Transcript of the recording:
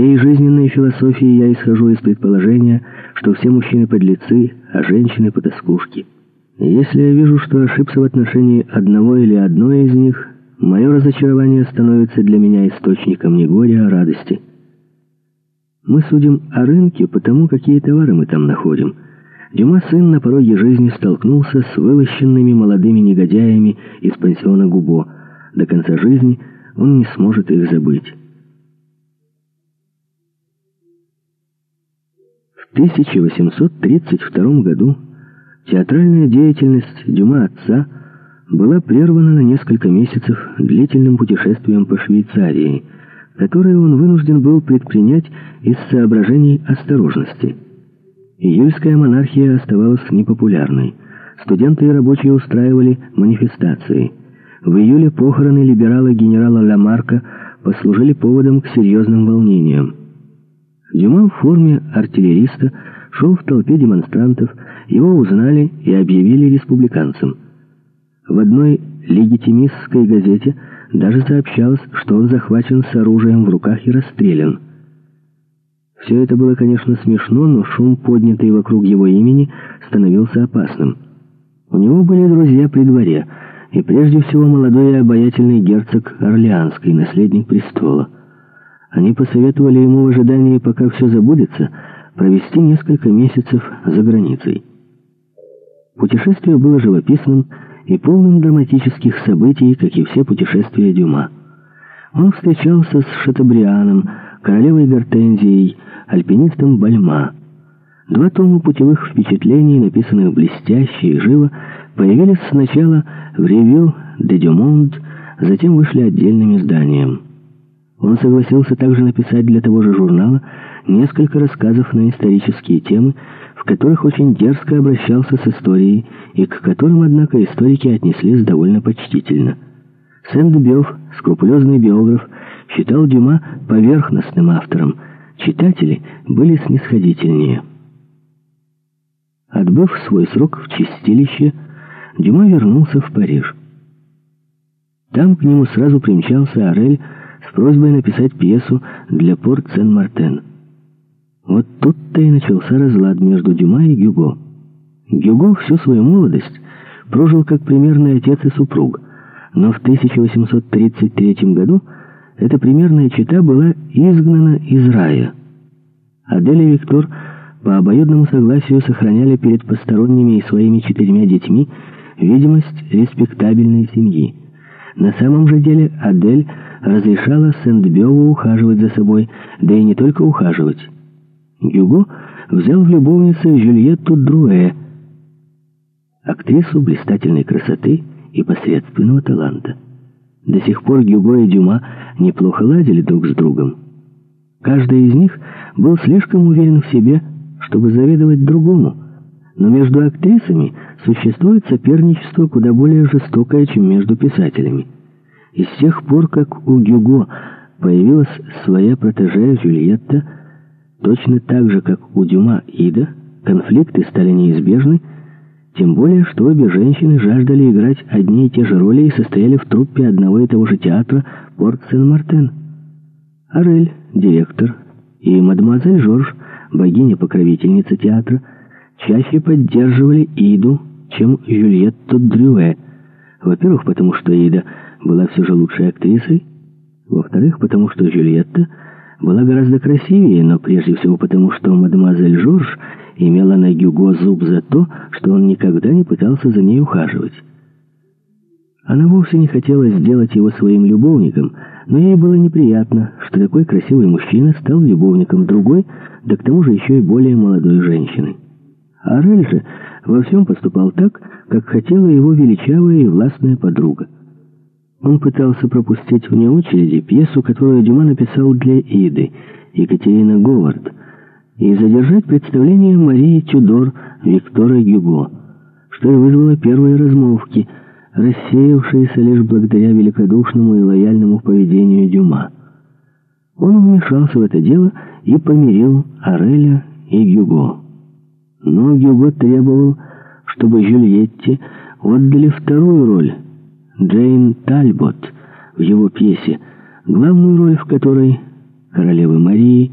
своей жизненной философии я исхожу из предположения, что все мужчины подлецы, а женщины потаскушки. Если я вижу, что ошибся в отношении одного или одной из них, мое разочарование становится для меня источником не горя, а радости. Мы судим о рынке потому, какие товары мы там находим. Дюма сын на пороге жизни столкнулся с вылощенными молодыми негодяями из пансиона Губо. До конца жизни он не сможет их забыть. В 1832 году театральная деятельность Дюма отца была прервана на несколько месяцев длительным путешествием по Швейцарии, которое он вынужден был предпринять из соображений осторожности. Июльская монархия оставалась непопулярной. Студенты и рабочие устраивали манифестации. В июле похороны либерала генерала Ламарка послужили поводом к серьезным волнениям. Дюма в форме артиллериста шел в толпе демонстрантов, его узнали и объявили республиканцем. В одной легитимистской газете даже сообщалось, что он захвачен с оружием в руках и расстрелян. Все это было, конечно, смешно, но шум, поднятый вокруг его имени, становился опасным. У него были друзья при дворе, и прежде всего молодой и обаятельный герцог Орлеанский, наследник престола. Они посоветовали ему в ожидании, пока все забудется, провести несколько месяцев за границей. Путешествие было живописным и полным драматических событий, как и все путешествия Дюма. Он встречался с Шатабрианом, королевой Гортензией, альпинистом Бальма. Два тома путевых впечатлений, написанных блестяще и живо, появились сначала в «Ревю де Дюмонд», затем вышли отдельным изданием. Он согласился также написать для того же журнала несколько рассказов на исторические темы, в которых очень дерзко обращался с историей и к которым, однако, историки отнеслись довольно почтительно. Сент-Бёв, скрупулезный биограф, считал Дюма поверхностным автором, читатели были снисходительнее. Отбыв свой срок в чистилище, Дюма вернулся в Париж. Там к нему сразу примчался Орель с просьбой написать пьесу для порт Сен-Мартен. Вот тут-то и начался разлад между Дюма и Гюго. Гюго всю свою молодость прожил как примерный отец и супруг, но в 1833 году эта примерная чита была изгнана из рая. Адель и Виктор по обоюдному согласию сохраняли перед посторонними и своими четырьмя детьми видимость респектабельной семьи. На самом же деле Адель разрешала Сент-Бёву ухаживать за собой, да и не только ухаживать. Гюго взял в любовницы Жюльетту Друэ, актрису блистательной красоты и посредственного таланта. До сих пор Гюго и Дюма неплохо ладили друг с другом. Каждый из них был слишком уверен в себе, чтобы завидовать другому, но между актрисами существует соперничество куда более жестокое, чем между писателями. И с тех пор, как у Гюго появилась своя протеже Жюльетта, точно так же, как у Дюма Ида, конфликты стали неизбежны, тем более, что обе женщины жаждали играть одни и те же роли и состояли в труппе одного и того же театра «Порт Сен-Мартен». Арель, директор, и мадемуазель Жорж, богиня-покровительница театра, чаще поддерживали Иду, чем Жюльетту Дрюэ. Во-первых, потому что Ида была все же лучшей актрисой, во-вторых, потому что Жюльетта была гораздо красивее, но прежде всего потому, что мадемуазель Жорж имела на Гюго зуб за то, что он никогда не пытался за ней ухаживать. Она вовсе не хотела сделать его своим любовником, но ей было неприятно, что такой красивый мужчина стал любовником другой, да к тому же еще и более молодой женщины. А Рель же во всем поступал так, как хотела его величавая и властная подруга. Он пытался пропустить вне очереди пьесу, которую Дюма написал для Иды, Екатерина Говард, и задержать представление Марии Тюдор Виктора Гюго, что и вызвало первые размолвки, рассеявшиеся лишь благодаря великодушному и лояльному поведению Дюма. Он вмешался в это дело и помирил Ореля и Гюго. Но Гюго требовал, чтобы Жюльетте отдали вторую роль — Джейн Тальбот в его пьесе, главную роль в которой королевы Марии